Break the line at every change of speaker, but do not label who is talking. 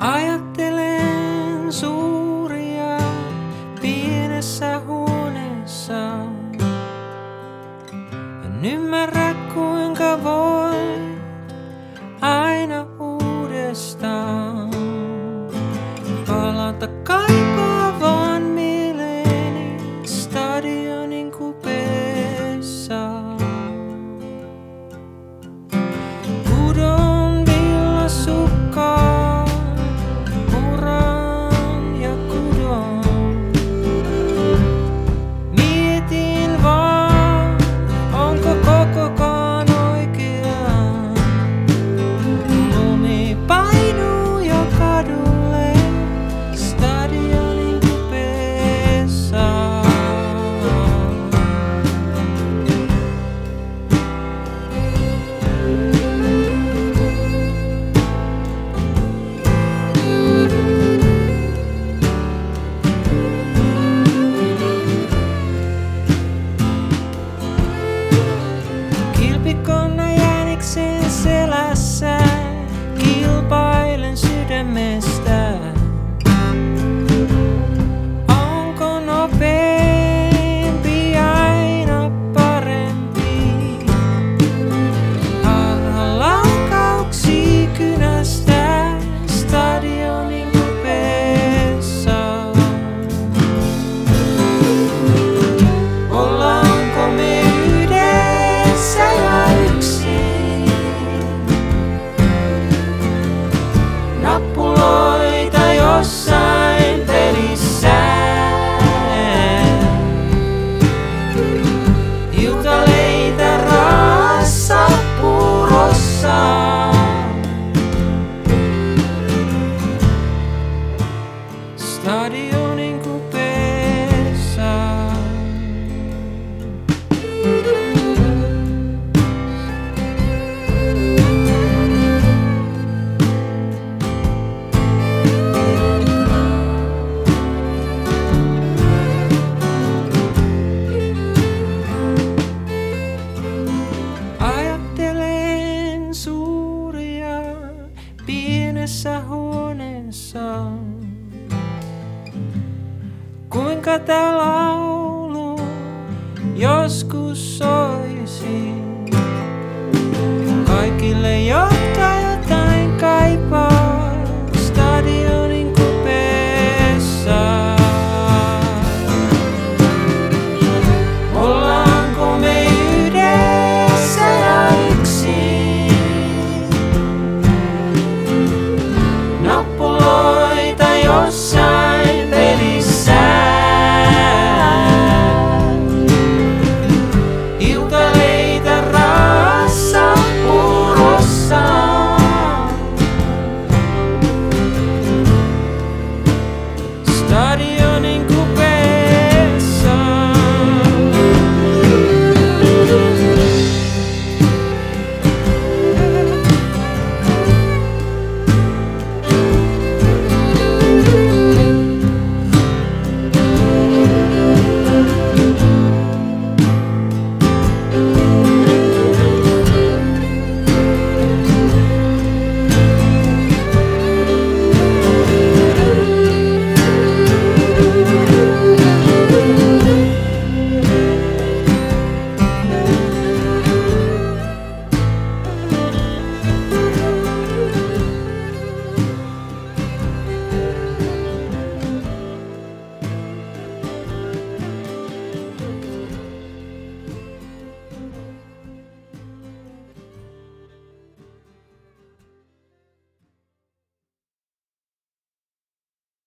Ajattelen suuria pienessä huoneessa. En ymmärrä kuinka voi aina uudestaan palata pienessä huoneessa. Kuinka tää laulu joskus soisi kaikille jo.